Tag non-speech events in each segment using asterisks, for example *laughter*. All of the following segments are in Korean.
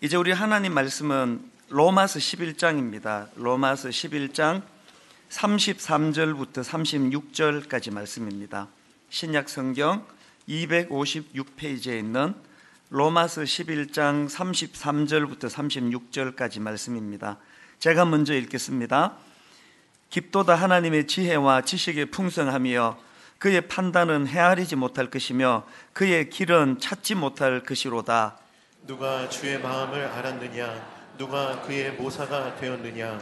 이제 우리 하나님 말씀은 로마서 11장입니다. 로마서 11장 33절부터 36절까지 말씀입니다. 신약 성경 256페이지에 있는 로마서 11장 33절부터 36절까지 말씀입니다. 제가 먼저 읽겠습니다. 깊도다 하나님의 지혜와 지식의 풍성하며 그의 판단은 헤아리지 못할 것이며 그의 길은 찾지 못할 것이로다. 누가 주의 마음을 알았느냐? 누가 그의 모사가 되었느냐?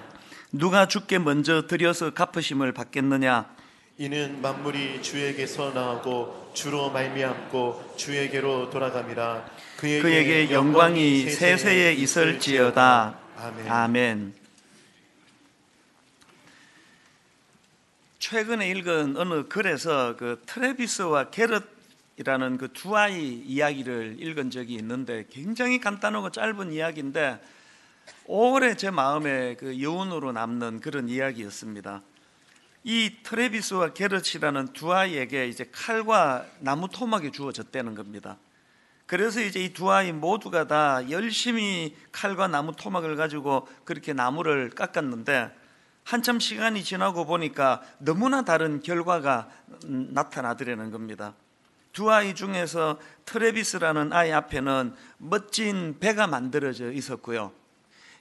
누가 주께 먼저 드려서 갚으심을 받겠느냐? 이는 만물이 주에게서 나오고 주로 말미암고 주에게로 돌아갑니다. 그에게, 그에게 영광이 세세에 있을지어다. 아멘. 아멘. 최근에 읽은 어느 글에서 그 트레비스와 게럿 이라는 그 두 아이 이야기를 읽은 적이 있는데 굉장히 간단하고 짧은 이야기인데 오래 제 마음에 그 여운으로 남는 그런 이야기였습니다. 이 트레비스와 게럿이라는 두 아이에게 이제 칼과 나무 토막이 주어졌다는 겁니다. 그래서 이제 이 두 아이 모두가 다 열심히 칼과 나무 토막을 가지고 그렇게 나무를 깎았는데 한참 시간이 지나고 보니까 너무나 다른 결과가 나타나더라는 겁니다. 두 아이 중에서 트레비스라는 아이 앞에는 멋진 배가 만들어져 있었고요.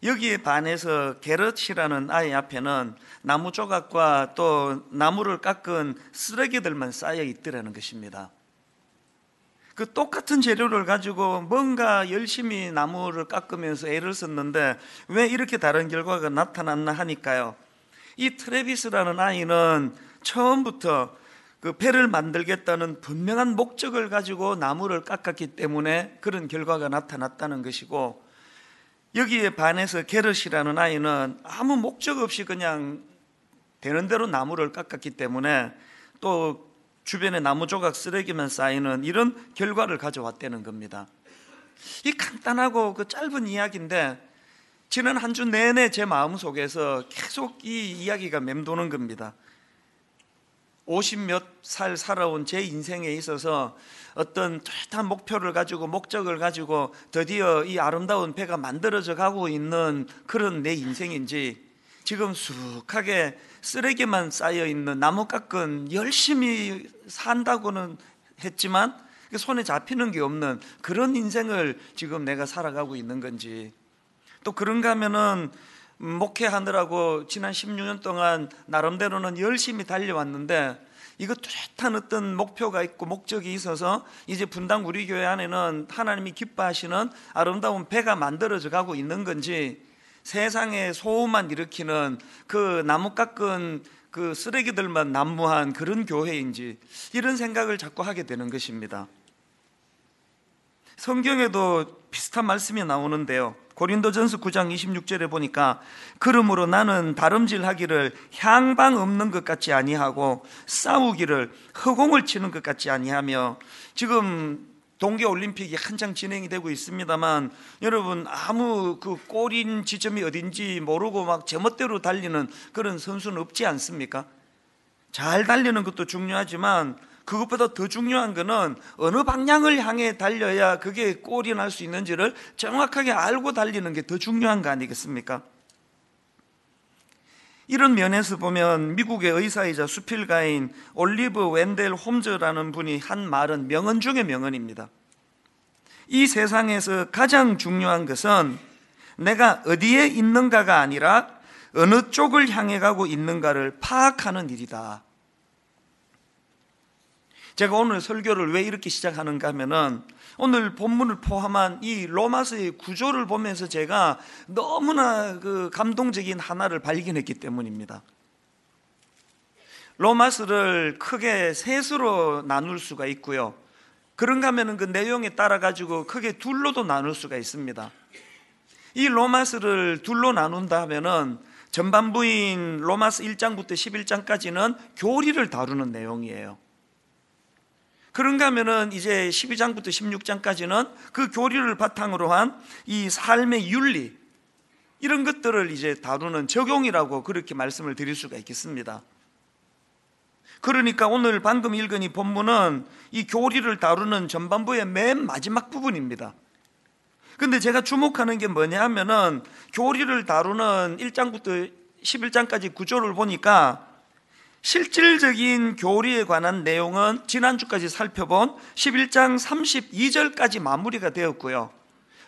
여기에 반해서 게럿이라는 아이 앞에는 나무 조각과 또 나무를 깎은 쓰레기들만 쌓여 있더라는 것입니다. 그 똑같은 재료를 가지고 뭔가 열심히 나무를 깎으면서 애를 썼는데 왜 이렇게 다른 결과가 나타났나 하니까요. 이 트레비스라는 아이는 처음부터 그 배를 만들겠다는 분명한 목적을 가지고 나무를 깎았기 때문에 그런 결과가 나타났다는 것이고 여기에 반해서 게럿이라는 아이는 아무 목적 없이 그냥 되는 대로 나무를 깎았기 때문에 또 주변에 나무 조각 쓰레기만 쌓이는 이런 결과를 가져왔다는 겁니다. 이 간단하고 그 짧은 이야기인데 지난 한 주 내내 제 마음 속에서 계속 이 이야기가 맴도는 겁니다. 50몇 살 살아온 제 인생에 있어서 어떤 뚜렷한 목표를 가지고 목적을 가지고 드디어 이 아름다운 배가 만들어져 가고 있는 그런 내 인생인지 지금 수룩하게 쓰레기만 쌓여 있는 나무 깎은 열심히 산다고는 했지만 손에 잡히는 게 없는 그런 인생을 지금 내가 살아가고 있는 건지 또 그런가 하면은 목회하느라고 지난 16년 동안 나름대로는 열심히 달려왔는데 이거 뚜렷한 어떤 목표가 있고 목적이 있어서 이제 분당 우리 교회 안에는 하나님이 기뻐하시는 아름다운 배가 만들어져 가고 있는 건지 세상에 소음만 일으키는 그 나무 깎은 그 쓰레기들만 난무한 그런 교회인지 이런 생각을 자꾸 하게 되는 것입니다. 성경에도 비슷한 말씀이 나오는데요. 고린도전서 9장 26절에 보니까 그러므로 나는 다름질하기를 향방 없는 것 같지 아니하고 싸우기를 허공을 치는 것 같지 아니하며 지금 동계 올림픽이 한창 진행이 되고 있습니다만 여러분 아무 그 골인 지점이 어딘지 모르고 막 제멋대로 달리는 그런 선수는 없지 않습니까? 잘 달리는 것도 중요하지만 그것보다 더 중요한 것은 어느 방향을 향해 달려야 그게 골이 날 수 있는지를 정확하게 알고 달리는 게 더 중요한 거 아니겠습니까? 이런 면에서 보면 미국의 의사이자 수필가인 올리브 웬델 홈즈라는 분이 한 말은 명언 중의 명언입니다. 이 세상에서 가장 중요한 것은 내가 어디에 있는가가 아니라 어느 쪽을 향해 가고 있는가를 파악하는 일이다. 제가 오늘 설교를 왜 이렇게 시작하는가 하면은 오늘 본문을 포함한 이 로마서의 구조를 보면서 제가 너무나 그 감동적인 하나를 발견했기 때문입니다. 로마서를 크게 셋으로 나눌 수가 있고요. 그런가 하면은 그 내용에 따라 가지고 크게 둘로도 나눌 수가 있습니다. 이 로마서를 둘로 나눈다 하면은 전반부인 로마서 1장부터 11장까지는 교리를 다루는 내용이에요. 그런가 하면은 이제 12장부터 16장까지는 그 교리를 바탕으로 한 이 삶의 윤리 이런 것들을 이제 다루는 적용이라고 그렇게 말씀을 드릴 수가 있겠습니다. 그러니까 오늘 방금 읽은 이 본문은 이 교리를 다루는 전반부의 맨 마지막 부분입니다. 근데 제가 주목하는 게 뭐냐 하면은 교리를 다루는 1장부터 11장까지 구조를 보니까 실질적인 교리에 관한 내용은 지난주까지 살펴본 11장 32절까지 마무리가 되었고요.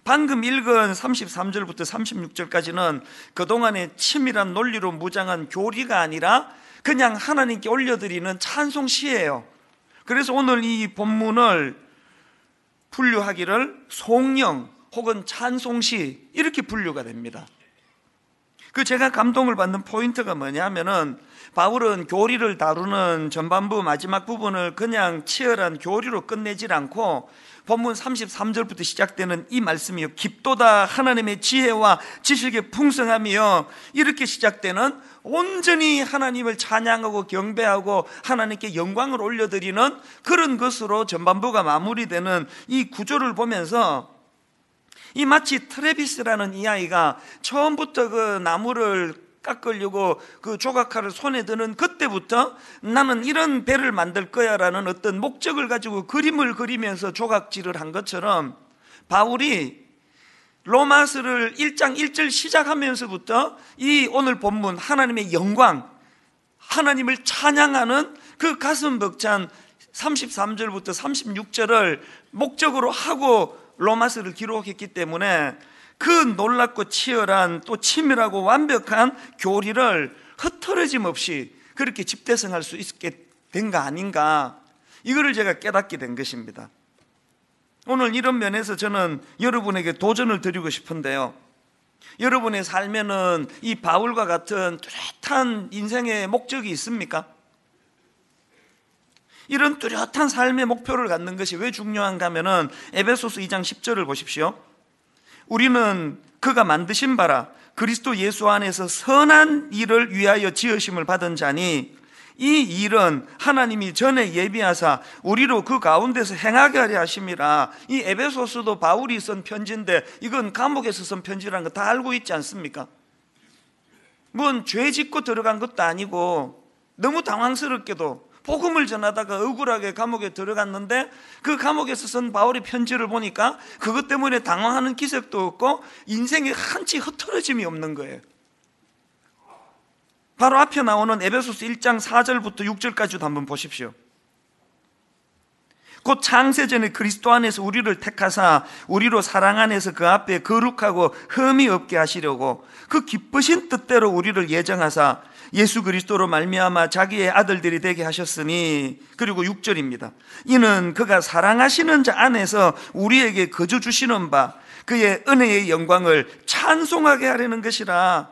방금 읽은 33절부터 36절까지는 그동안의 치밀한 논리로 무장한 교리가 아니라 그냥 하나님께 올려드리는 찬송시예요. 그래서 오늘 이 본문을 분류하기를 송영 혹은 찬송시 이렇게 분류가 됩니다. 그 제가 감동을 받는 포인트가 뭐냐면은 바울은 교리를 다루는 전반부 마지막 부분을 그냥 치열한 교리로 끝내질 않고 본문 33절부터 시작되는 이 말씀이요. 깊도다 하나님의 지혜와 지식의 풍성함이요. 이렇게 시작되는 온전히 하나님을 찬양하고 경배하고 하나님께 영광을 올려드리는 그런 것으로 전반부가 마무리되는 이 구조를 보면서 이 마치 트레비스라는 이 아이가 처음부터 그 나무를 깎으려고 그 조각칼을 손에 드는 그때부터 나는 이런 배를 만들 거야라는 어떤 목적을 가지고 그림을 그리면서 조각질을 한 것처럼 바울이 로마스를 1장 1절 시작하면서부터 이 오늘 본문 하나님의 영광, 하나님을 찬양하는 그 가슴 벅찬 33절부터 36절을 목적으로 하고 로마스를 기록했기 때문에 그 놀랍고 치열한 또 치밀하고 완벽한 교리를 흐트러짐 없이 그렇게 집대성할 수 있게 된 거 아닌가 이거를 제가 깨닫게 된 것입니다. 오늘 이런 면에서 저는 여러분에게 도전을 드리고 싶은데요. 여러분의 삶에는 이 바울과 같은 뚜렷한 인생의 목적이 있습니까? 이런 뚜렷한 삶의 목표를 갖는 것이 왜 중요한가 하면은 에베소스 2장 10절을 보십시오. 우리는 그가 만드신 바라 그리스도 예수 안에서 선한 일을 위하여 지으심을 받은 자니 이 일은 하나님이 전에 예비하사 우리로 그 가운데서 행하게 하려 하심이라 이 에베소스도 바울이 쓴 편지인데 이건 감옥에서 쓴 편지라는 거 다 알고 있지 않습니까? 뭔죄 짓고 들어간 것도 아니고 너무 당황스럽게도 복음을 전하다가 억울하게 감옥에 들어갔는데 그 감옥에서 쓴 바울의 편지를 보니까 그것 때문에 당황하는 기색도 없고 인생에 한치 흐트러짐이 없는 거예요. 바로 앞에 나오는 에베소스 1장 4절부터 6절까지도 한번 보십시오. 곧 창세 전에 그리스도 안에서 우리를 택하사 우리로 사랑 안에서 그 앞에 거룩하고 흠이 없게 하시려고 그 기쁘신 뜻대로 우리를 예정하사 예수 그리스도로 말미암아 자기의 아들들이 되게 하셨으니 그리고 6절입니다. 이는 그가 사랑하시는 자 안에서 우리에게 거저 주시는 바 그의 은혜의 영광을 찬송하게 하려는 것이라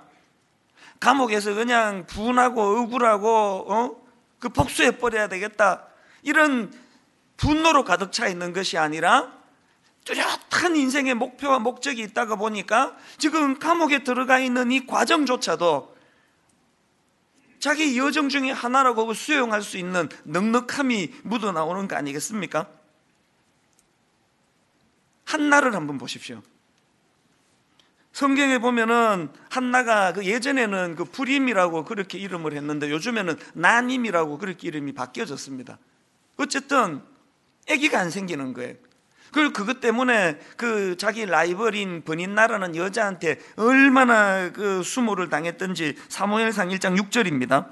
감옥에서 그냥 분하고 억울하고 어? 그 복수해 버려야 되겠다 이런 분노로 가득 차 있는 것이 아니라 뚜렷한 인생의 목표와 목적이 있다가 보니까 지금 감옥에 들어가 있는 이 과정조차도 자기 여정 중에 하나라고 수용할 수 있는 넉넉함이 묻어 나오는 거 아니겠습니까? 한나를 한번 보십시오. 성경에 보면은 한나가 그 예전에는 그 불임이라고 그렇게 이름을 했는데 요즘에는 나님이라고 그렇게 이름이 바뀌어졌습니다. 어쨌든 아기가 안 생기는 거예요. 그리고 그것 때문에 그 자기 라이벌인 버닌나라는 여자한테 얼마나 그 수모를 당했던지 사무엘상 1장 6절입니다.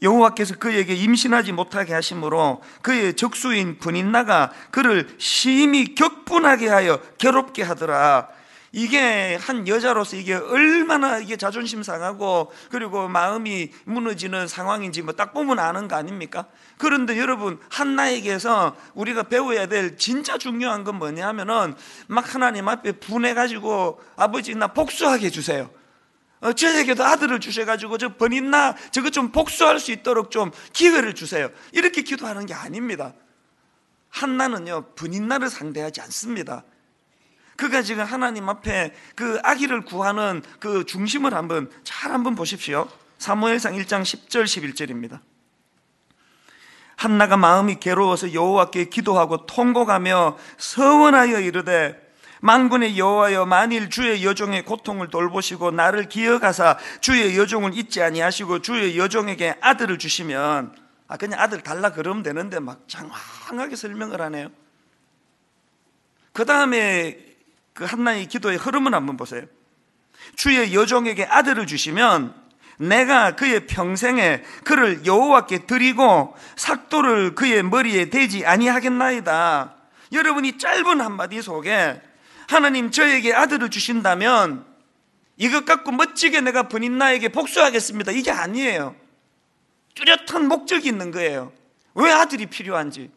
여호와께서 그에게 임신하지 못하게 하심으로 그의 적수인 분인나가 그를 심히 격분하게 하여 괴롭게 하더라. 이게 한 여자로서 이게 얼마나 이게 자존심 상하고 그리고 마음이 무너지는 상황인지 뭐 딱 보면 아는 거 아닙니까? 그런데 여러분 한나에게서 우리가 배워야 될 진짜 중요한 건 뭐냐 하면은 막 하나님 앞에 분해가지고 아버지 나 복수하게 해주세요. 어, 저에게도 아들을 주셔가지고 저 번인나 저거 좀 복수할 수 있도록 좀 기회를 주세요. 이렇게 기도하는 게 아닙니다. 한나는요 번인나를 상대하지 않습니다. 그가 지금 하나님 앞에 그 아기를 구하는 그 중심을 한번 잘 한번 보십시오. 사무엘상 1장 10절 11절입니다. 한나가 마음이 괴로워서 여호와께 기도하고 통곡하며 서원하여 이르되 만군의 여호와여 만일 주의 여종의 고통을 돌보시고 나를 기억하사 주의 여종을 잊지 아니하시고 주의 여종에게 아들을 주시면 아 그냥 아들 달라 그러면 되는데 막 장황하게 설명을 하네요. 그 다음에 그 한나의 기도의 흐름을 한번 보세요. 주의 여종에게 아들을 주시면 내가 그의 평생에 그를 여호와께 드리고 삭도를 그의 머리에 대지 아니하겠나이다. 여러분이 짧은 한마디 속에 하나님 저에게 아들을 주신다면 이것 갖고 멋지게 내가 분인나에게 복수하겠습니다. 이게 아니에요. 뚜렷한 목적이 있는 거예요. 왜 아들이 필요한지,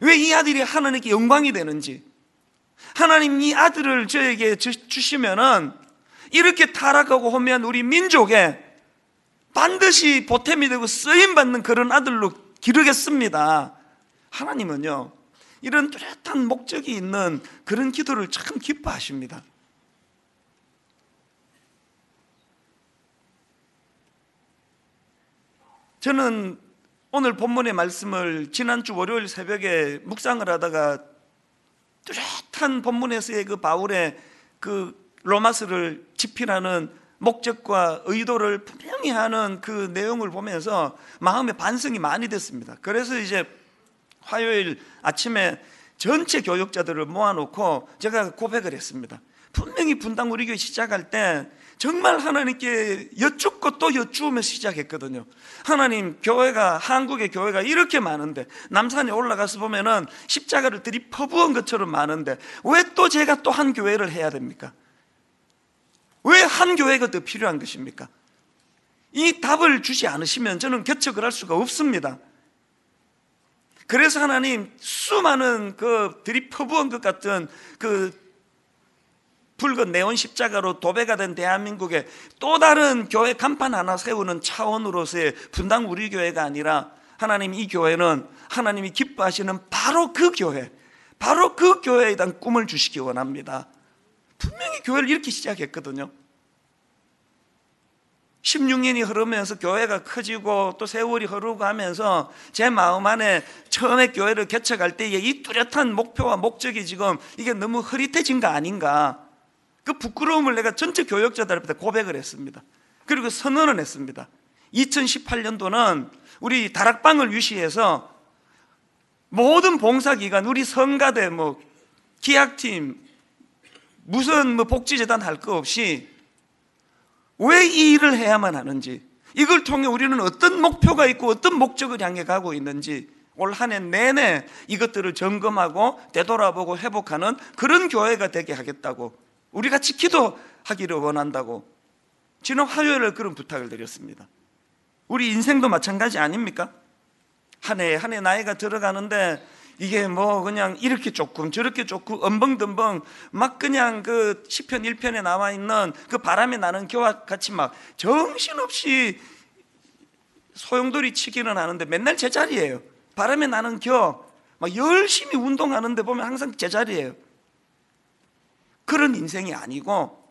왜 이 아들이 하나님께 영광이 되는지, 하나님 이 아들을 저에게 주시면은 이렇게 타락하고 호미한 우리 민족에 반드시 보탬이 되고 쓰임 받는 그런 아들로 기르겠습니다. 하나님은요, 이런 뚜렷한 목적이 있는 그런 기도를 참 기뻐하십니다. 저는 오늘 본문의 말씀을 지난주 월요일 새벽에 묵상을 하다가 뚜렷한 본문에서의 그 바울의 그 로마스를 집필하는 목적과 의도를 분명히 하는 그 내용을 보면서 마음의 반성이 많이 됐습니다. 그래서 이제 화요일 아침에 전체 교육자들을 모아놓고 제가 고백을 했습니다. 분명히 분당 우리 교회 시작할 때 정말 하나님께 여쭙고 또 여쭈으며 시작했거든요. 하나님, 교회가, 한국의 교회가 이렇게 많은데, 남산에 올라가서 보면은 십자가를 들이 퍼부은 것처럼 많은데, 왜 또 제가 또 한 교회를 해야 됩니까? 왜 한 교회가 더 필요한 것입니까? 이 답을 주지 않으시면 저는 개척을 할 수가 없습니다. 그래서 하나님 수많은 그 들이퍼부은 것 같은 그 붉은 네온 십자가로 도배가 된 대한민국에 또 다른 교회 간판 하나 세우는 차원으로서의 분당 우리 교회가 아니라 하나님 이 교회는 하나님이 기뻐하시는 바로 그 교회, 바로 그 교회에 대한 꿈을 주시기 원합니다. 분명히 교회를 이렇게 시작했거든요. 16년이 흐르면서 교회가 커지고 또 세월이 흐르고 하면서 제 마음 안에 처음에 교회를 개척할 때의 이 뚜렷한 목표와 목적이 지금 이게 너무 흐릿해진 거 아닌가. 그 부끄러움을 내가 전체 교역자들 앞에 고백을 했습니다. 그리고 선언을 했습니다. 2018년도는 우리 다락방을 유시해서 모든 봉사기관, 우리 성가대, 뭐, 기약팀, 무슨 뭐 복지재단 할 거 없이 왜 이 일을 해야만 하는지, 이걸 통해 우리는 어떤 목표가 있고 어떤 목적을 향해 가고 있는지 올 한 해 내내 이것들을 점검하고 되돌아보고 회복하는 그런 교회가 되게 하겠다고 우리 같이 기도하기를 원한다고 지난 화요일에 그런 부탁을 드렸습니다. 우리 인생도 마찬가지 아닙니까? 한 해 한 해 나이가 들어가는데 이게 뭐 그냥 이렇게 조금 저렇게 조금 엄벙덤벙 막 그냥 그 시편 1편에 나와 있는 그 바람에 나는 겨와 같이 막 정신없이 소용돌이 치기는 하는데 맨날 제자리예요. 바람에 나는 겨. 막 열심히 운동하는데 보면 항상 제자리예요. 그런 인생이 아니고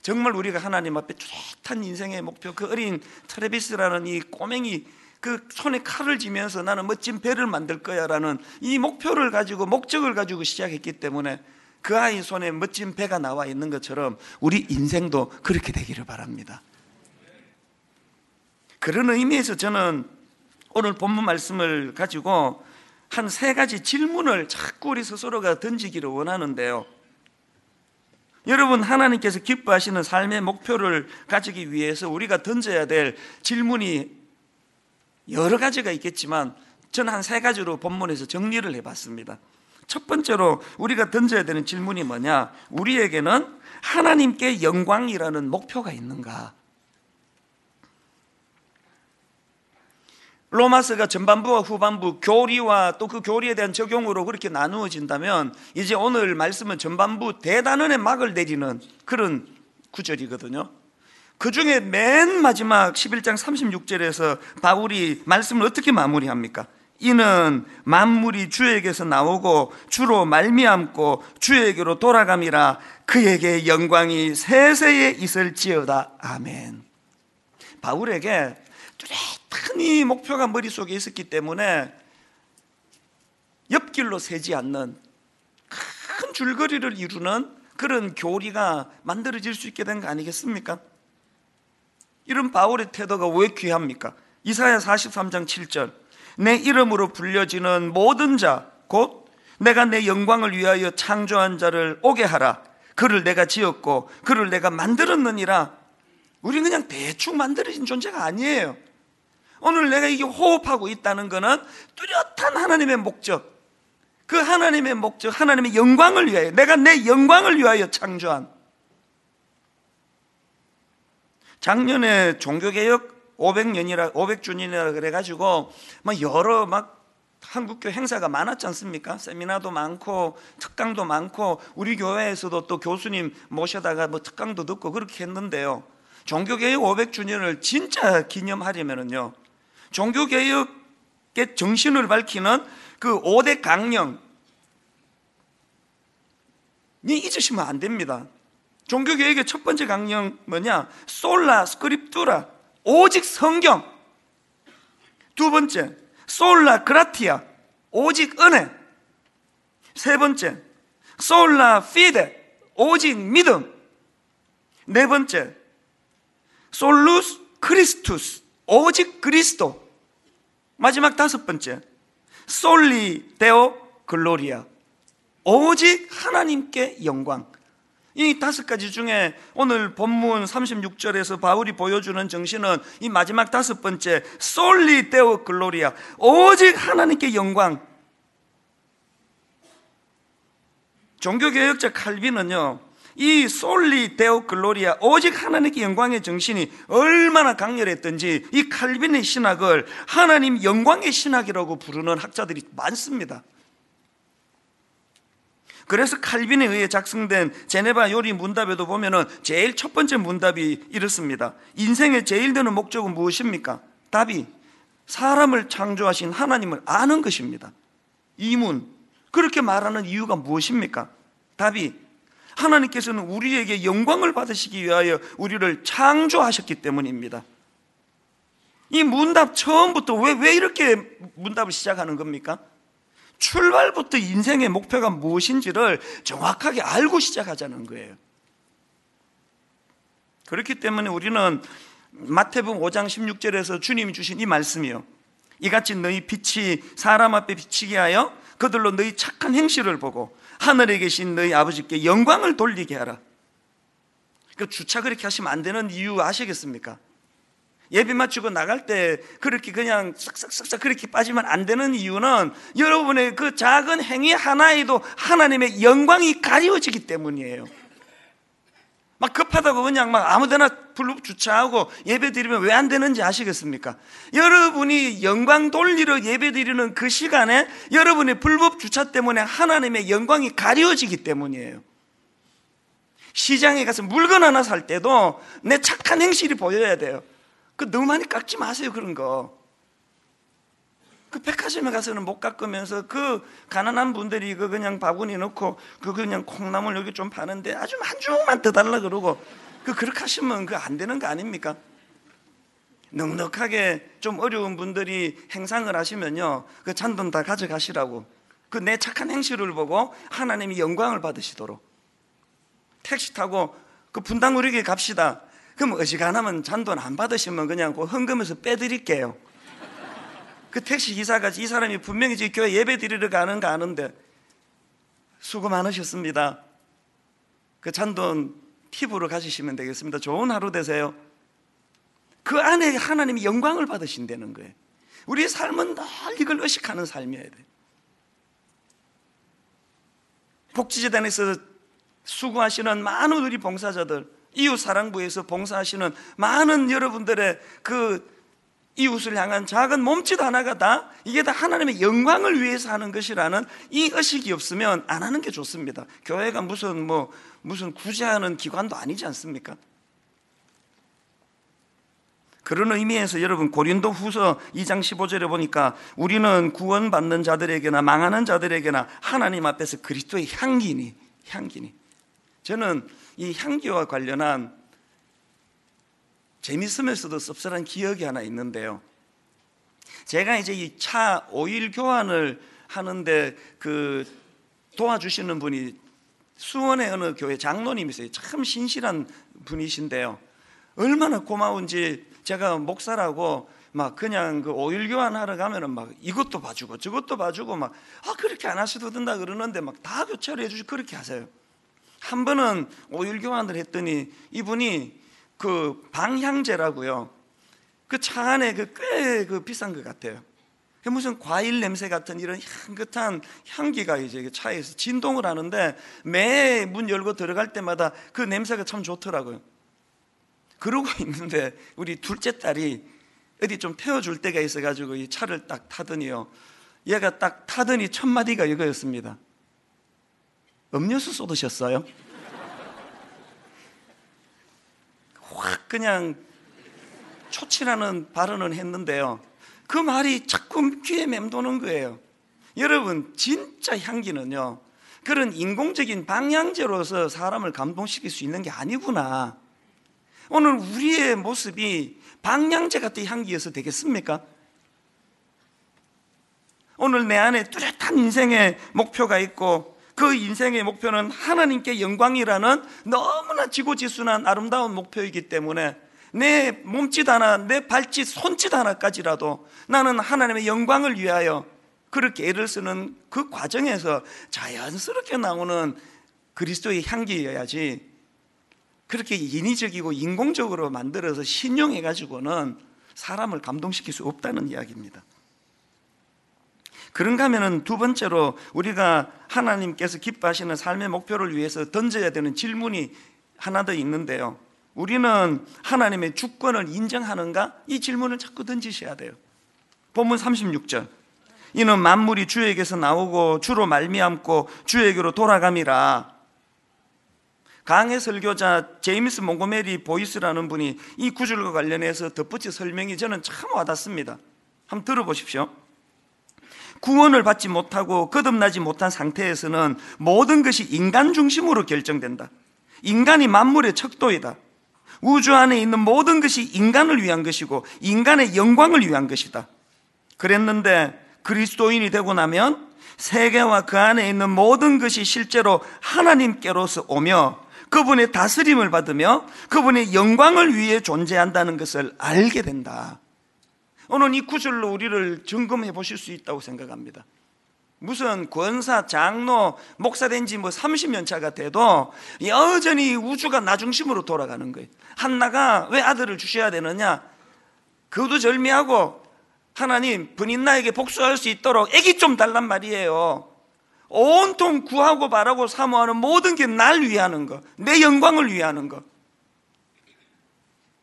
정말 우리가 하나님 앞에 뚜렷한 인생의 목표 그 어린 트레비스라는 이 꼬맹이 그 손에 칼을 쥐면서 나는 멋진 배를 만들 거야라는 이 목표를 가지고 목적을 가지고 시작했기 때문에 그 아이 손에 멋진 배가 나와 있는 것처럼 우리 인생도 그렇게 되기를 바랍니다. 그런 의미에서 저는 오늘 본문 말씀을 가지고 한 세 가지 질문을 자꾸 우리 스스로가 던지기를 원하는데요. 여러분 하나님께서 기뻐하시는 삶의 목표를 가지기 위해서 우리가 던져야 될 질문이 여러 가지가 있겠지만 저는 한 세 가지로 본문에서 정리를 해봤습니다. 첫 번째로 우리가 던져야 되는 질문이 뭐냐? 우리에게는 하나님께 영광이라는 목표가 있는가? 로마서가 전반부와 후반부 교리와 또 그 교리에 대한 적용으로 그렇게 나누어진다면 이제 오늘 말씀은 전반부 대단원의 막을 내리는 그런 구절이거든요. 그 중에 맨 마지막 11장 36절에서 바울이 말씀을 어떻게 마무리합니까? 이는 만물이 주에게서 나오고 주로 말미암고 주에게로 돌아감이라 그에게 영광이 세세에 있을지어다. 아멘. 바울에게 뚜렷 한이 목표가 머릿속에 있었기 때문에 옆길로 새지 않는 큰 줄거리를 이루는 그런 교리가 만들어질 수 있게 된 거 아니겠습니까? 이런 바울의 태도가 왜 귀합니까? 이사야 43장 7절 내 이름으로 불려지는 모든 자, 곧 내가 내 영광을 위하여 창조한 자를 오게 하라. 그를 내가 지었고 그를 내가 만들었느니라. 우리는 그냥 대충 만들어진 존재가 아니에요. 오늘 내가 이게 호흡하고 있다는 것은 뚜렷한 하나님의 목적. 그 하나님의 목적, 하나님의 영광을 위하여, 내가 내 영광을 위하여 창조한. 작년에 종교개혁 500년이라, 500주년이라 그래가지고, 막 여러 막 한국교 행사가 많았지 않습니까? 세미나도 많고, 특강도 많고, 우리 교회에서도 또 교수님 모셔다가 뭐 특강도 듣고 그렇게 했는데요. 종교개혁 500주년을 진짜 기념하려면은요, 종교개혁의 정신을 밝히는 그 5대 강령이 잊으시면 안 됩니다. 종교개혁의 첫 번째 강령 뭐냐? 솔라 스크립투라. 오직 성경. 두 번째, Sola Gratia. 오직 은혜. 세 번째, Sola Fide. 오직 믿음. 네 번째, Solus Christus. 오직 그리스도. 마지막 다섯 번째, Soli Deo Gloria. 오직 하나님께 영광. 이 다섯 가지 중에 오늘 본문 36절에서 바울이 보여주는 정신은 이 마지막 다섯 번째, Soli Deo Gloria. 오직 하나님께 영광. 종교개혁자 칼빈은요, 이 Soli Deo Gloria 오직 하나님께 영광의 정신이 얼마나 강렬했던지 이 칼빈의 신학을 하나님 영광의 신학이라고 부르는 학자들이 많습니다. 그래서 칼빈에 의해 작성된 제네바 요리 문답에도 보면은 제일 첫 번째 문답이 이렇습니다. 인생의 제일 드는 목적은 무엇입니까? 답이 사람을 창조하신 하나님을 아는 것입니다. 이문. 그렇게 말하는 이유가 무엇입니까? 답이 하나님께서는 우리에게 영광을 받으시기 위하여 우리를 창조하셨기 때문입니다. 이 문답 처음부터 왜, 왜 이렇게 문답을 시작하는 겁니까? 출발부터 인생의 목표가 무엇인지를 정확하게 알고 시작하자는 거예요. 그렇기 때문에 우리는 마태복음 5장 16절에서 주님이 주신 이 말씀이요. 이같이 너희 빛이 사람 앞에 비치게 하여 그들로 너희 착한 행실을 보고 하늘에 계신 너희 아버지께 영광을 돌리게 하라. 그 주차 그렇게 하시면 안 되는 이유 아시겠습니까? 예배 마치고 나갈 때 그렇게 그냥 싹싹싹싹 그렇게 빠지면 안 되는 이유는 여러분의 그 작은 행위 하나에도 하나님의 영광이 가려지기 때문이에요. 막 급하다고 그냥 막 아무데나 불로 주차하고 예배 드리면 왜 안 되는지 아시겠습니까? 여러분이 영광 돌리러 예배 드리는 그 시간에 여러분의 불법 주차 때문에 하나님의 영광이 가려지기 때문이에요. 시장에 가서 물건 하나 살 때도 내 착한 행실이 보여야 돼요. 그 너무 많이 깎지 마세요, 그런 거. 그 백화점에 가서는 못 깎으면서 그 가난한 분들이 그 그냥 바구니 넣고 그 그냥 콩나물 여기 좀 파는데 아주 한 주먹만 더 달라 그러고 그 그렇게 하시면 그 안 되는 거 아닙니까? 넉넉하게 좀 어려운 분들이 행상을 하시면요 그 잔돈 다 가져가시라고 그 내 착한 행실을 보고 하나님이 영광을 받으시도록. 택시 타고 그 분당 우리에 갑시다. 그럼 어지간하면 잔돈 안 받으시면 그냥 그 헌금에서 빼드릴게요 그 택시 기사가 이 사람이 분명히 지 교회 예배 드리러 가는 거 아는데 수고 많으셨습니다. 그 잔돈 팁으로 가지시면 되겠습니다. 좋은 하루 되세요. 그 안에 하나님이 영광을 받으신다는 거예요. 우리의 삶은 늘 이걸 의식하는 삶이어야 돼. 복지재단에서 수고하시는 많은 우리 봉사자들, 이웃 사랑부에서 봉사하시는 많은 여러분들의 그 이웃을 향한 작은 몸짓 하나가 다 이게 다 하나님의 영광을 위해서 하는 것이라는 이 의식이 없으면 안 하는 게 좋습니다. 교회가 무슨 뭐 무슨 구제하는 기관도 아니지 않습니까? 그런 의미에서 여러분 고린도 후서 2장 15절에 보니까 우리는 구원받는 자들에게나 망하는 자들에게나 하나님 앞에서 그리스도의 향기니 향기니 저는 이 향기와 관련한 재밌으면서도 씁쓸한 기억이 하나 있는데요. 제가 이제 이 차 오일 교환을 하는데 그 도와주시는 분이 수원의 어느 교회 장로님이세요. 참 신실한 분이신데요. 얼마나 고마운지 제가 목사라고 막 그냥 그 오일 교환하러 가면은 막 이것도 봐주고 저것도 봐주고 막 아 그렇게 안 하셔도 된다 그러는데 막 다 교체를 해주시 그렇게 하세요. 한 번은 오일 교환을 했더니 이분이 그 방향제라고요. 그 차 안에 그 꽤 그 비싼 것 같아요. 그 무슨 과일 냄새 같은 이런 향긋한 향기가 이제 차에서 진동을 하는데 매 문 열고 들어갈 때마다 그 냄새가 참 좋더라고요. 그러고 *laughs* 있는데 우리 둘째 딸이 어디 좀 태워줄 때가 있어가지고 이 차를 딱 타더니요. 얘가 딱 타더니 첫 마디가 이거였습니다. 음료수 쏟으셨어요? 확 그냥 초치라는 발언을 했는데요. 그 말이 자꾸 귀에 맴도는 거예요. 여러분, 진짜 향기는요, 그런 인공적인 방향제로서 사람을 감동시킬 수 있는 게 아니구나. 오늘 우리의 모습이 방향제 같은 향기여서 되겠습니까? 오늘 내 안에 뚜렷한 인생의 목표가 있고 그 인생의 목표는 하나님께 영광이라는 너무나 지고지순한 아름다운 목표이기 때문에 내 몸짓 하나, 내 발짓, 손짓 하나까지라도 나는 하나님의 영광을 위하여 그렇게 애를 쓰는 그 과정에서 자연스럽게 나오는 그리스도의 향기여야지 그렇게 인위적이고 인공적으로 만들어서 신용해 가지고는 사람을 감동시킬 수 없다는 이야기입니다. 그런가 하면은 두 번째로 우리가 하나님께서 기뻐하시는 삶의 목표를 위해서 던져야 되는 질문이 하나 더 있는데요. 우리는 하나님의 주권을 인정하는가? 이 질문을 자꾸 던지셔야 돼요. 본문 36절. 이는 만물이 주에게서 나오고 주로 말미암고 주에게로 돌아감이라. 강해 설교자 제임스 몽고메리 보이스라는 분이 이 구절과 관련해서 덧붙여 설명이 저는 참 와닿습니다. 한번 들어보십시오. 구원을 받지 못하고 거듭나지 못한 상태에서는 모든 것이 인간 중심으로 결정된다. 인간이 만물의 척도이다. 우주 안에 있는 모든 것이 인간을 위한 것이고 인간의 영광을 위한 것이다. 그랬는데 그리스도인이 되고 나면 세계와 그 안에 있는 모든 것이 실제로 하나님께로서 오며 그분의 다스림을 받으며 그분의 영광을 위해 존재한다는 것을 알게 된다. 오늘 이 구절로 우리를 점검해 보실 수 있다고 생각합니다. 무슨 권사, 장로, 목사 된 지 뭐 30년 차가 돼도 여전히 우주가 나 중심으로 돌아가는 거예요. 한나가 왜 아들을 주셔야 되느냐? 그도 절미하고 하나님 분인 나에게 복수할 수 있도록 애기 좀 달란 말이에요. 온통 구하고 바라고 사모하는 모든 게 날 위하는 거, 내 영광을 위하는 거.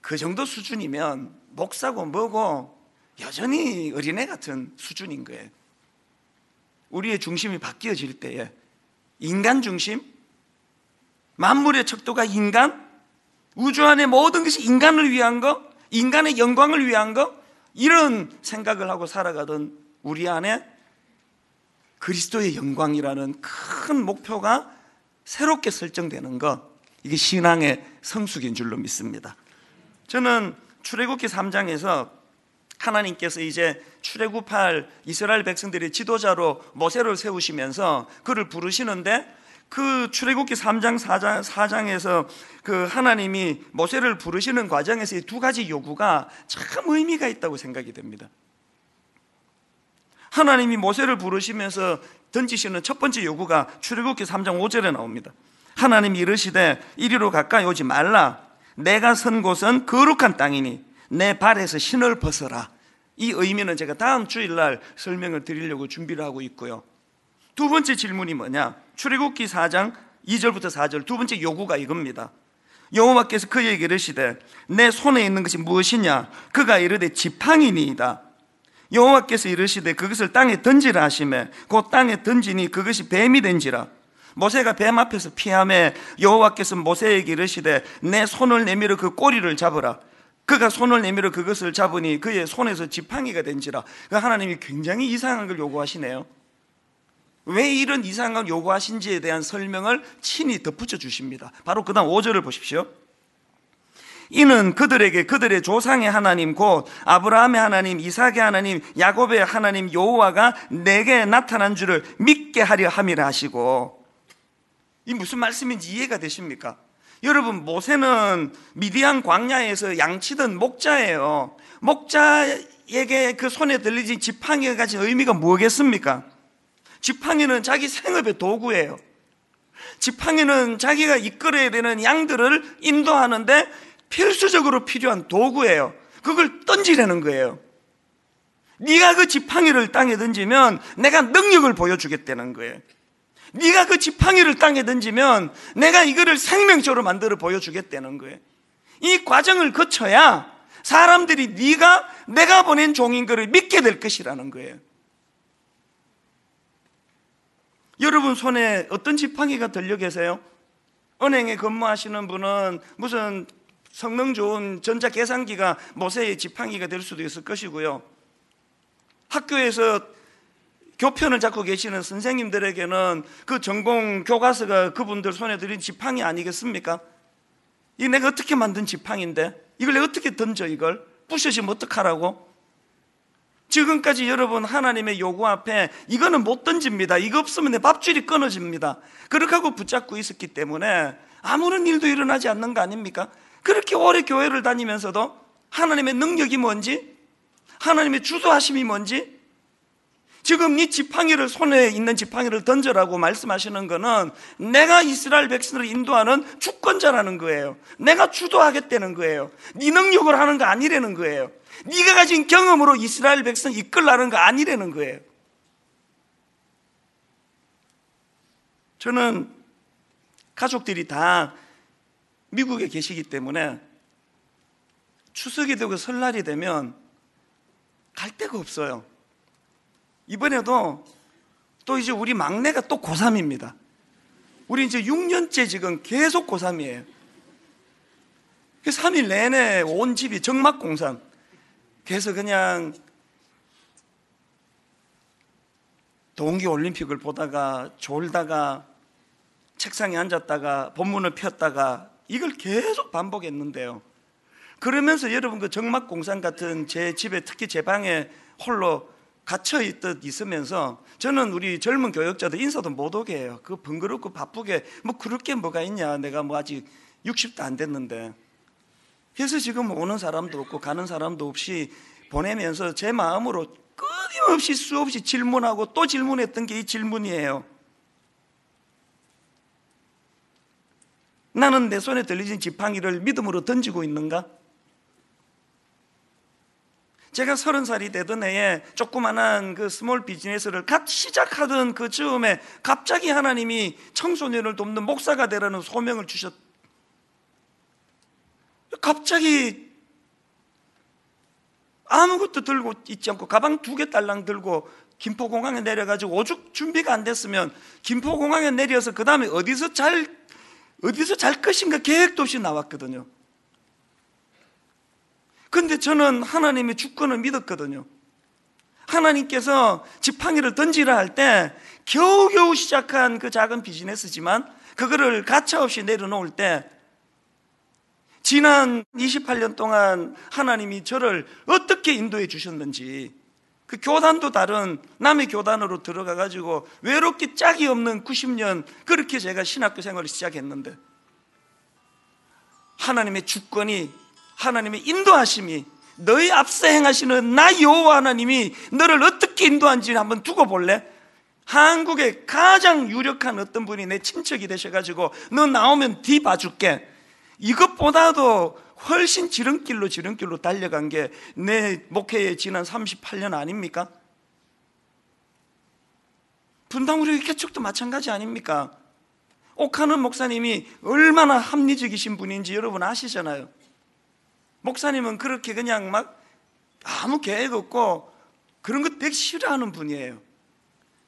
그 정도 수준이면 목사고 뭐고 여전히 어린애 같은 수준인 거예요. 우리의 중심이 바뀌어질 때에 인간 중심, 만물의 척도가 인간, 우주 안의 모든 것이 인간을 위한 거, 인간의 영광을 위한 거, 이런 생각을 하고 살아가던 우리 안에 그리스도의 영광이라는 큰 목표가 새롭게 설정되는 것, 이게 신앙의 성숙인 줄로 믿습니다. 저는 출애굽기 3장에서 하나님께서 이제 출애굽할 이스라엘 백성들의 지도자로 모세를 세우시면서 그를 부르시는데 그 출애굽기 3장 4장 4장에서 그 하나님이 모세를 부르시는 과정에서 두 가지 요구가 참 의미가 있다고 생각이 됩니다. 하나님이 모세를 부르시면서 던지시는 첫 번째 요구가 출애굽기 3장 5절에 나옵니다. 하나님이 이르시되 이리로 가까이 오지 말라. 내가 선 곳은 거룩한 땅이니 내 발에서 신을 벗어라. 이 의미는 제가 다음 주일날 설명을 드리려고 준비를 하고 있고요. 두 번째 질문이 뭐냐? 출애굽기 4장 2절부터 4절 두 번째 요구가 이겁니다. 여호와께서 그에게 이르시되 내 손에 있는 것이 무엇이냐? 그가 이르되 지팡이니이다. 여호와께서 이르시되 그것을 땅에 던지라 하시매 곧 땅에 던지니 그것이 뱀이 된지라. 모세가 뱀 앞에서 피함에 여호와께서 모세에게 이르시되 내 손을 내밀어 그 꼬리를 잡으라. 그가 손을 내밀어 그것을 잡으니 그의 손에서 지팡이가 된지라. 그 하나님이 굉장히 이상한 걸 요구하시네요. 왜 이런 이상한 걸 요구하신지에 대한 설명을 친히 덧붙여 주십니다. 바로 그 다음 5절을 보십시오. 이는 그들에게 그들의 조상의 하나님 곧 아브라함의 하나님, 이삭의 하나님, 야곱의 하나님 여호와가 내게 나타난 줄을 믿게 하려 함이라 하시고 이 무슨 말씀인지 이해가 되십니까? 여러분 모세는 미디안 광야에서 양치던 목자예요. 목자에게 그 손에 들리진 지팡이가 가진 의미가 뭐겠습니까? 지팡이는 자기 생업의 도구예요. 지팡이는 자기가 이끌어야 되는 양들을 인도하는데 필수적으로 필요한 도구예요. 그걸 던지려는 거예요. 네가 그 지팡이를 땅에 던지면 내가 능력을 보여주겠다는 거예요. 네가 그 지팡이를 땅에 던지면 내가 이거를 생명적으로 만들어 보여주겠다는 거예요. 이 과정을 거쳐야 사람들이 네가 내가 보낸 종인 것을 믿게 될 것이라는 거예요. 여러분 손에 어떤 지팡이가 들려 계세요? 은행에 근무하시는 분은 무슨 성능 좋은 전자 계산기가 모세의 지팡이가 될 수도 있을 것이고요. 학교에서 교편을 잡고 계시는 선생님들에게는 그 전공 교과서가 그분들 손에 들인 지팡이 아니겠습니까? 이 내가 어떻게 만든 지팡인데 이걸 내가 어떻게 던져 이걸 부셔지면 어떡하라고? 지금까지 여러분 하나님의 요구 앞에 이거는 못 던집니다. 이거 없으면 내 밥줄이 끊어집니다. 그렇게 하고 붙잡고 있었기 때문에 아무런 일도 일어나지 않는 거 아닙니까? 그렇게 오래 교회를 다니면서도 하나님의 능력이 뭔지, 하나님의 주도하심이 뭔지, 지금 이 지팡이를 손에 있는 지팡이를 던져라고 말씀하시는 것은 내가 이스라엘 백성을 인도하는 주권자라는 거예요. 내가 주도하겠다는 거예요. 네 능력을 하는 거 아니라는 거예요. 네가 가진 경험으로 이스라엘 백성 이끌라는 거 아니라는 거예요. 저는 가족들이 다 미국에 계시기 때문에 추석이 되고 설날이 되면 갈 데가 없어요. 이번에도 또 이제 우리 막내가 또 고3입니다. 우리 이제 6년째 지금 계속 고3이에요. 3일 내내 온 집이 정막공산. 그래서 그냥 동계 올림픽을 보다가 졸다가 책상에 앉았다가 본문을 폈다가 이걸 계속 반복했는데요. 그러면서 여러분 그 정막공산 같은 제 집에 특히 제 방에 홀로 갇혀 있듯 있으면서 저는 우리 젊은 교역자들 인사도 못 오게 해요. 그 번거롭고 바쁘게 뭐 그럴 게 뭐가 있냐. 내가 뭐 아직 60도 안 됐는데. 그래서 지금 오는 사람도 없고 가는 사람도 없이 보내면서 제 마음으로 끊임없이 수없이 질문하고 또 질문했던 게 이 질문이에요. 나는 내 손에 들리진 지팡이를 믿음으로 던지고 있는가? 제가 서른 살이 되던 해에 조그만한 그 small business를 갓 시작하던 그 즈음에 갑자기 하나님이 청소년을 돕는 목사가 되라는 소명을 주셨. 갑자기 아무것도 들고 있지 않고 가방 두 개 딸랑 들고 김포공항에 내려가지고 오죽 준비가 안 됐으면 김포공항에 내려서 그 다음에 어디서 잘 어디서 잘 것인가 계획도 없이 나왔거든요. 근데 저는 하나님의 주권을 믿었거든요. 하나님께서 지팡이를 던지라 할 때 겨우겨우 시작한 그 작은 비즈니스지만 그거를 가차없이 내려놓을 때 지난 28년 동안 하나님이 저를 어떻게 인도해 주셨는지 그 교단도 다른 남의 교단으로 들어가 가지고 외롭게 짝이 없는 90년 그렇게 제가 신학교 생활을 시작했는데 하나님의 주권이 하나님의 인도하심이 너희 앞서 행하시는 나 여호와 하나님이 너를 어떻게 인도한지 한번 두고 볼래? 한국의 가장 유력한 어떤 분이 내 친척이 되셔가지고 너 나오면 뒤 봐줄게. 이것보다도 훨씬 지름길로 지름길로 달려간 게 내 목회에 지난 38년 아닙니까? 분당우리 개척도 마찬가지 아닙니까? 옥하는 목사님이 얼마나 합리적이신 분인지 여러분 아시잖아요. 목사님은 그렇게 그냥 막 아무 계획 없고 그런 것 되게 싫어하는 분이에요.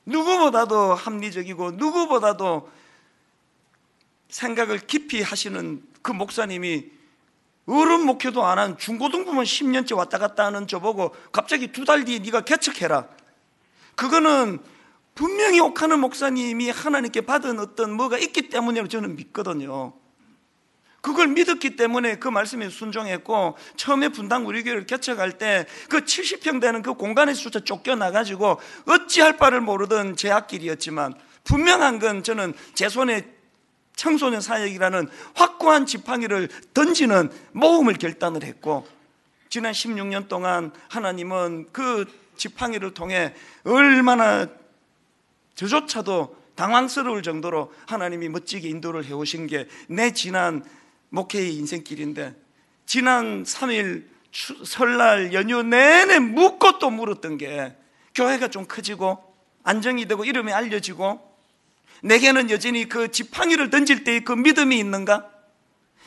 누구보다도 합리적이고 누구보다도 생각을 깊이 하시는 그 목사님이 어른 목회도 안 한 중고등부만 10년째 왔다 갔다 하는 저보고 갑자기 두 달 뒤에 네가 개척해라. 그거는 분명히 옥하는 목사님이 하나님께 받은 어떤 뭐가 있기 때문이라고 저는 믿거든요. 그걸 믿었기 때문에 그 말씀에 순종했고 처음에 분당 우리 교회를 개척할 때 그 70평 되는 그 공간에서 청소년 사역이라는 확고한 지팡이를 던지는 모험을 결단을 했고 지난 16년 동안 하나님은 그 지팡이를 통해 얼마나 저조차도 당황스러울 정도로 하나님이 멋지게 인도를 해오신 게 내 지난 목회의 인생길인데 지난 3일 추- 설날 연휴 내내 묻고 또 물었던 게 교회가 좀 커지고 안정이 되고 이름이 알려지고 내게는 여전히 그 지팡이를 던질 때의 그 믿음이 있는가?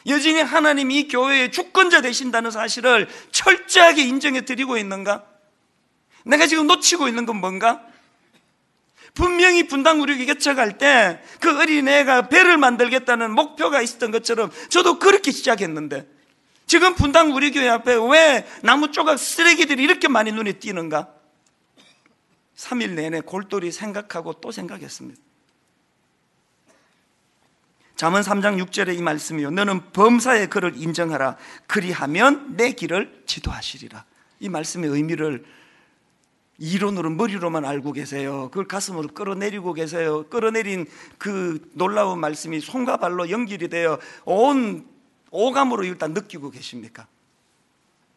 여전히 하나님이 이 교회의 주권자 되신다는 사실을 철저하게 인정해 드리고 있는가? 내가 지금 놓치고 있는 건 뭔가? 분명히 분당 우리에게 개척할 때 그 어린애가 배를 만들겠다는 목표가 있었던 것처럼 저도 그렇게 시작했는데 지금 분당 우리 교회 앞에 왜 나무 조각 쓰레기들이 이렇게 많이 눈에 띄는가? 3일 내내 골똘히 생각하고 또 생각했습니다. 잠언 3장 6절에 이 말씀이요. 너는 범사의 그를 인정하라. 그리하면 내 길을 지도하시리라. 이 말씀의 의미를 이론으로 머리로만 알고 계세요. 그걸 가슴으로 끌어내리고 계세요. 끌어내린 그 놀라운 말씀이 손과 발로 연결이 되어 온 오감으로 일단 느끼고 계십니까?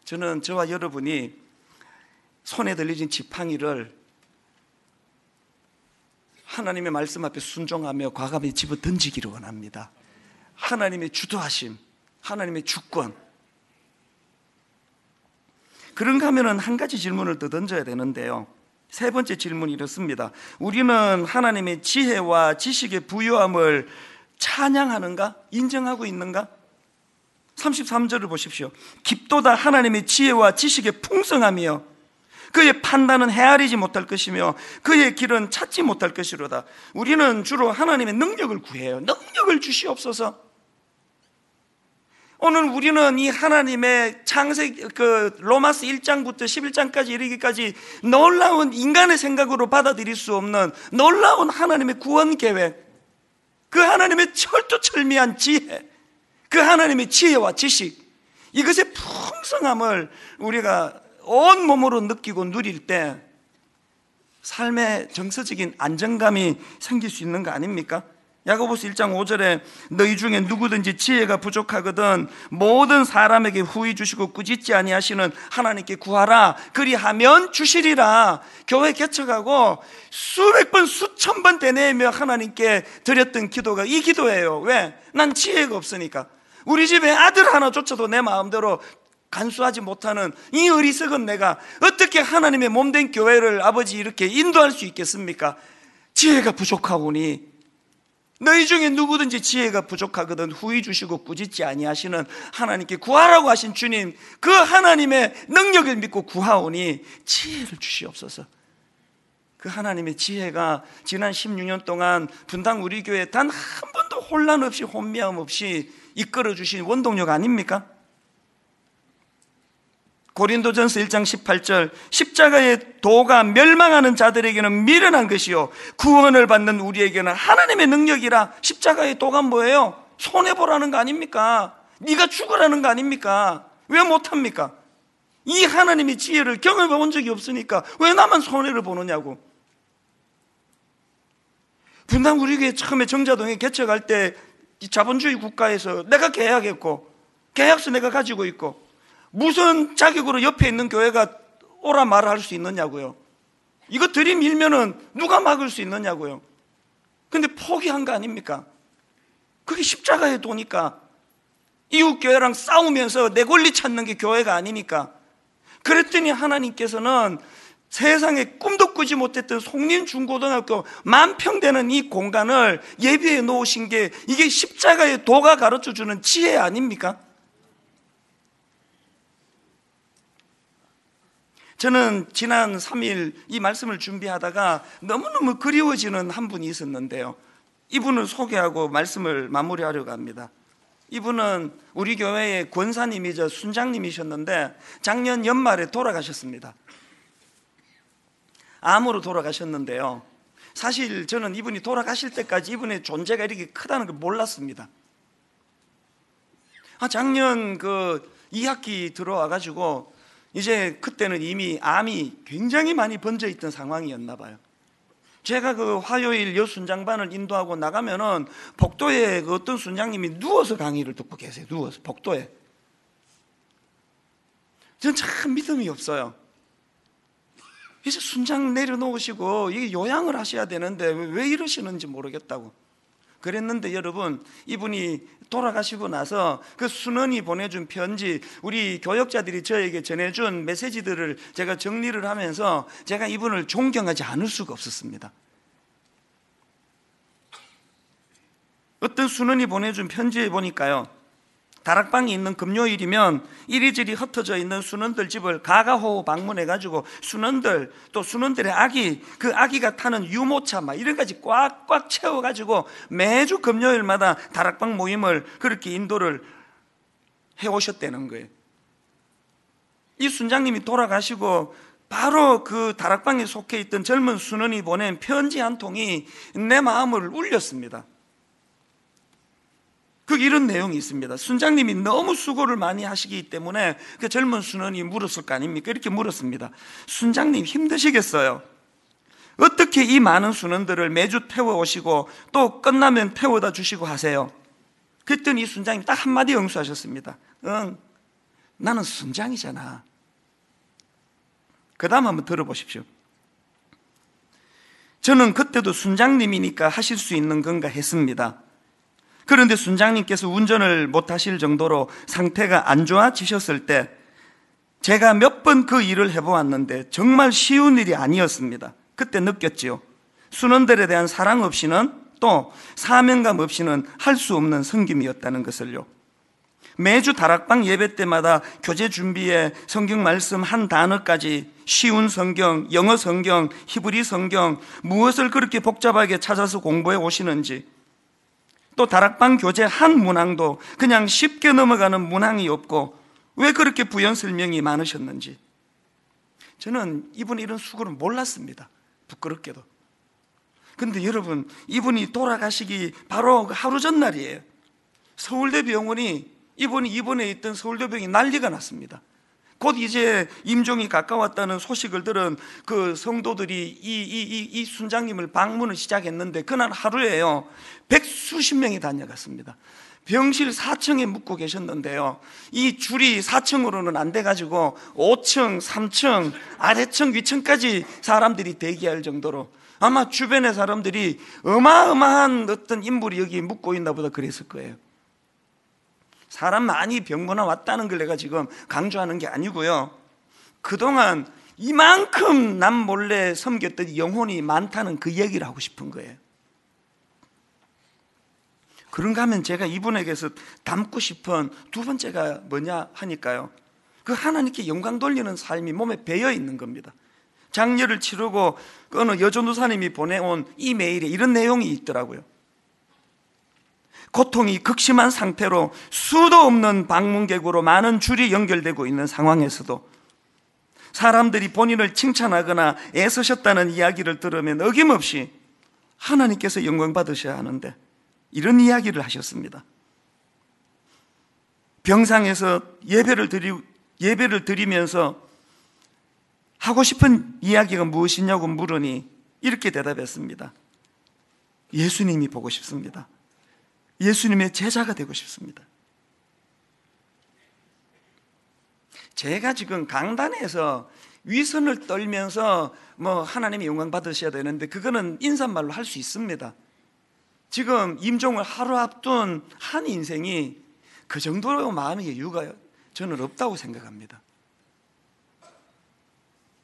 저는 저와 여러분이 손에 들리진 지팡이를 하나님의 말씀 앞에 순종하며 과감히 집어 던지기를 원합니다. 하나님의 주도하심, 하나님의 주권. 그런가 하면은 한 가지 질문을 더 던져야 되는데요. 세 번째 질문이 이렇습니다. 우리는 하나님의 지혜와 지식의 부요함을 찬양하는가? 인정하고 있는가? 33절을 보십시오. 깊도다 하나님의 지혜와 지식의 풍성함이요. 그의 판단은 헤아리지 못할 것이며 그의 길은 찾지 못할 것이로다. 우리는 주로 하나님의 능력을 구해요. 능력을 주시옵소서. 오늘 우리는 이 하나님의 창세 그 로마스 1장부터 11장까지 이르기까지 놀라운 인간의 생각으로 받아들일 수 없는 놀라운 하나님의 구원 계획, 그 하나님의 철두철미한 지혜, 그 하나님의 지혜와 지식, 이것의 풍성함을 우리가 온 몸으로 느끼고 누릴 때 삶의 정서적인 안정감이 생길 수 있는 거 아닙니까? 야고보스 1장 5절에 너희 중에 누구든지 지혜가 부족하거든 모든 사람에게 후히 주시고 꾸짖지 아니하시는 하나님께 구하라 그리하면 주시리라 교회 개척하고 수백 번 수천 번 되뇌며 하나님께 드렸던 기도가 이 기도예요 왜? 난 지혜가 없으니까 우리 집에 아들 하나조차도 내 마음대로 간수하지 못하는 이 어리석은 내가 어떻게 하나님의 몸된 교회를 아버지 이렇게 인도할 수 있겠습니까? 지혜가 부족하오니 너희 중에 누구든지 지혜가 부족하거든 후히 주시고 꾸짖지 아니하시는 하나님께 구하라고 하신 주님 그 하나님의 능력을 믿고 구하오니 지혜를 주시옵소서 그 하나님의 지혜가 지난 16년 동안 분당 우리 교회 단 한 번도 혼란 없이 혼미함 없이 이끌어 주신 원동력 아닙니까? 고린도전서 1장 18절 십자가의 도가 멸망하는 자들에게는 미련한 것이요 구원을 받는 우리에게는 하나님의 능력이라 십자가의 도가 뭐예요? 손해 보라는 거 아닙니까? 네가 죽으라는 거 아닙니까? 왜 못합니까? 이 하나님의 지혜를 경험해 본 적이 없으니까 왜 나만 손해를 보느냐고 분당 우리 교회 처음에 정자동에 개척할 때 자본주의 국가에서 내가 계약했고 계약서 내가 가지고 있고 무슨 자격으로 옆에 있는 교회가 오라 말을 할 수 있느냐고요. 이거 들이밀면은 누가 막을 수 있느냐고요. 근데 포기한 거 아닙니까? 그게 십자가에 도니까 이웃 교회랑 싸우면서 내 권리 찾는 게 교회가 아니니까. 그랬더니 하나님께서는 세상에 꿈도 꾸지 못했던 송림 중고등학교 만평 되는 이 공간을 예비해 놓으신 게 이게 십자가의 도가 가르쳐 주는 지혜 아닙니까? 저는 지난 3일 이 말씀을 준비하다가 너무너무 그리워지는 한 분이 있었는데요. 이분을 소개하고 말씀을 마무리하려고 합니다. 이분은 우리 교회의 권사님이자 순장님이셨는데 작년 연말에 돌아가셨습니다. 암으로 돌아가셨는데요. 사실 저는 이분이 돌아가실 때까지 이분의 존재가 이렇게 크다는 걸 몰랐습니다. 아, 작년 그 2학기 들어와 가지고 이제 그때는 이미 암이 굉장히 많이 번져 있던 상황이었나 봐요. 제가 그 화요일 여 순장반을 인도하고 나가면은 복도에 그 어떤 순장님이 누워서 강의를 듣고 계세요. 누워서 복도에. 저는 참 믿음이 없어요. 이제 순장 내려놓으시고 이게 요양을 하셔야 되는데 왜 이러시는지 모르겠다고. 그랬는데 여러분 이분이 돌아가시고 나서 그 순원이 보내준 편지 우리 교역자들이 저에게 전해준 메시지들을 제가 정리를 하면서 제가 이분을 존경하지 않을 수가 없었습니다. 어떤 순원이 보내준 편지에 보니까요. 다락방이 있는 금요일이면 이리저리 흩어져 있는 순원들 집을 가가호호 방문해가지고 순원들 또 순원들의 아기 그 아기가 타는 유모차 막 이런 가지 꽉꽉 채워가지고 매주 금요일마다 다락방 모임을 그렇게 인도를 해오셨다는 거예요. 이 순장님이 돌아가시고 바로 그 다락방에 속해 있던 젊은 순원이 보낸 편지 한 통이 내 마음을 울렸습니다. 그 이런 내용이 있습니다. 순장님이 너무 수고를 많이 하시기 때문에 그 젊은 순원이 물었을 거 아닙니까? 이렇게 물었습니다. 순장님 힘드시겠어요? 어떻게 이 많은 순원들을 매주 태워 오시고 또 끝나면 태워다 주시고 하세요? 그랬더니 이 순장님 딱 한마디 응수하셨습니다. 응, 나는 순장이잖아. 그 다음 한번 들어보십시오. 저는 그때도 순장님이니까 하실 수 있는 건가 했습니다. 그런데 순장님께서 운전을 못하실 정도로 상태가 안 좋아지셨을 때 제가 몇 번 그 일을 해보았는데 정말 쉬운 일이 아니었습니다. 그때 느꼈지요. 순원들에 대한 사랑 없이는 또 사명감 없이는 할 수 없는 섬김이었다는 것을요. 매주 다락방 예배 때마다 교재 준비에 성경 말씀 한 단어까지 쉬운 성경, 영어 성경, 히브리 성경 무엇을 그렇게 복잡하게 찾아서 공부해 오시는지 또 다락방 교재 한 문항도 그냥 쉽게 넘어가는 문항이 없고 왜 그렇게 부연 설명이 많으셨는지 저는 이분이 이런 수고를 몰랐습니다. 부끄럽게도. 근데 여러분, 이분이 돌아가시기 바로 그 하루 전날이에요. 서울대 병원이 이분이 입원해 있던 서울대 병이 난리가 났습니다. 곧 이제 임종이 가까웠다는 소식을 들은 그 성도들이 이, 이, 이, 이 순장님을 방문을 시작했는데 그날 하루에요. 백수십 명이 다녀갔습니다. 병실 4층에 묵고 계셨는데요. 이 줄이 4층으로는 안 돼가지고 5층, 3층, 아래층, 위층까지 사람들이 대기할 정도로 아마 주변의 사람들이 어마어마한 어떤 인물이 여기 묵고 있나 보다 그랬을 거예요. 사람 많이 병문안 왔다는 걸 내가 지금 강조하는 게 아니고요. 그동안 이만큼 남 몰래 섬겼던 영혼이 많다는 그 얘기를 하고 싶은 거예요. 그런가 하면 제가 이분에게서 담고 싶은 두 번째가 뭐냐 하니까요. 그 하나님께 영광 돌리는 삶이 몸에 배어 있는 겁니다. 장례를 치르고 어느 여전도사님이 보내온 이 메일에 이런 내용이 있더라고요. 고통이 극심한 상태로 수도 없는 방문객으로 많은 줄이 연결되고 있는 상황에서도 사람들이 본인을 칭찬하거나 애쓰셨다는 이야기를 들으면 어김없이 하나님께서 영광 받으셔야 하는데 이런 이야기를 하셨습니다. 병상에서 예배를 드리, 예배를 드리면서 하고 싶은 이야기가 무엇이냐고 물으니 이렇게 대답했습니다. 예수님이 보고 싶습니다. 예수님의 제자가 되고 싶습니다. 제가 지금 강단에서 위선을 떨면서 뭐 하나님의 영광 받으셔야 되는데 그거는 인사말로 할 수 있습니다. 지금 임종을 하루 앞둔 한 인생이 그 정도로 마음의 여유가 저는 없다고 생각합니다.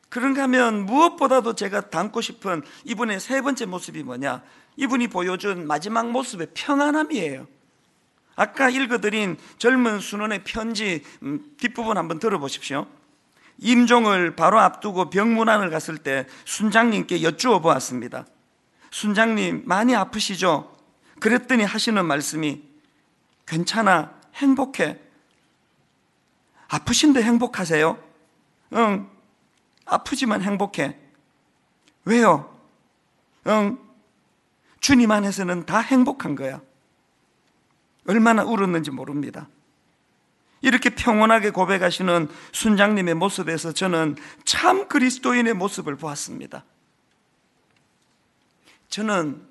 그런가 하면 무엇보다도 제가 담고 싶은 이분의 세 번째 모습이 뭐냐? 이분이 보여준 마지막 모습의 평안함이에요. 아까 읽어드린 젊은 순원의 편지 음, 뒷부분 한번 들어보십시오. 임종을 바로 앞두고 병문안을 갔을 때 순장님께 여쭈어 보았습니다. 순장님 많이 아프시죠? 그랬더니 하시는 말씀이 괜찮아 행복해 아프신데 행복하세요? 응 아프지만 행복해 왜요? 응 주님 안에서는 다 행복한 거야. 얼마나 울었는지 모릅니다. 이렇게 평온하게 고백하시는 순장님의 모습에서 저는 참 그리스도인의 모습을 보았습니다. 저는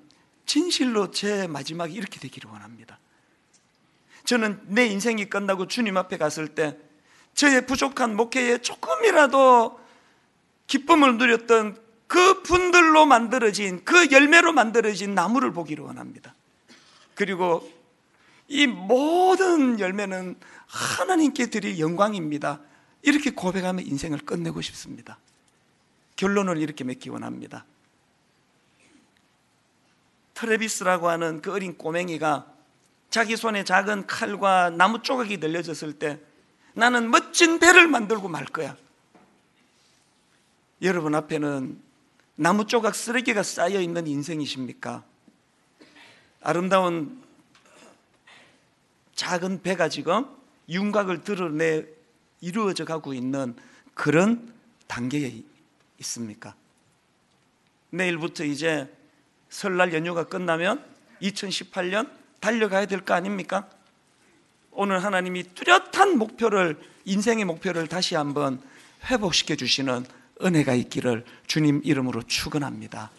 진실로 제 마지막이 이렇게 되기를 원합니다. 저는 내 인생이 끝나고 주님 앞에 갔을 때 저의 부족한 목회에 조금이라도 기쁨을 누렸던 그 분들로 만들어진 그 열매로 만들어진 나무를 보기를 원합니다. 그리고 이 모든 열매는 하나님께 드릴 영광입니다. 이렇게 고백하며 인생을 끝내고 싶습니다. 결론을 이렇게 맺기 원합니다. 트레비스라고 하는 그 어린 꼬맹이가 자기 손에 작은 칼과 나무 조각이 늘려졌을 때 나는 멋진 배를 만들고 말 거야. 여러분 앞에는 나무 조각 쓰레기가 쌓여 있는 인생이십니까? 아름다운 작은 배가 지금 윤곽을 드러내 이루어져 가고 있는 그런 단계에 있습니까? 내일부터 이제 설날 연휴가 끝나면 2018년 달려가야 될 거 아닙니까? 오늘 하나님이 뚜렷한 목표를 인생의 목표를 다시 한번 회복시켜 주시는 은혜가 있기를 주님 이름으로 축원합니다.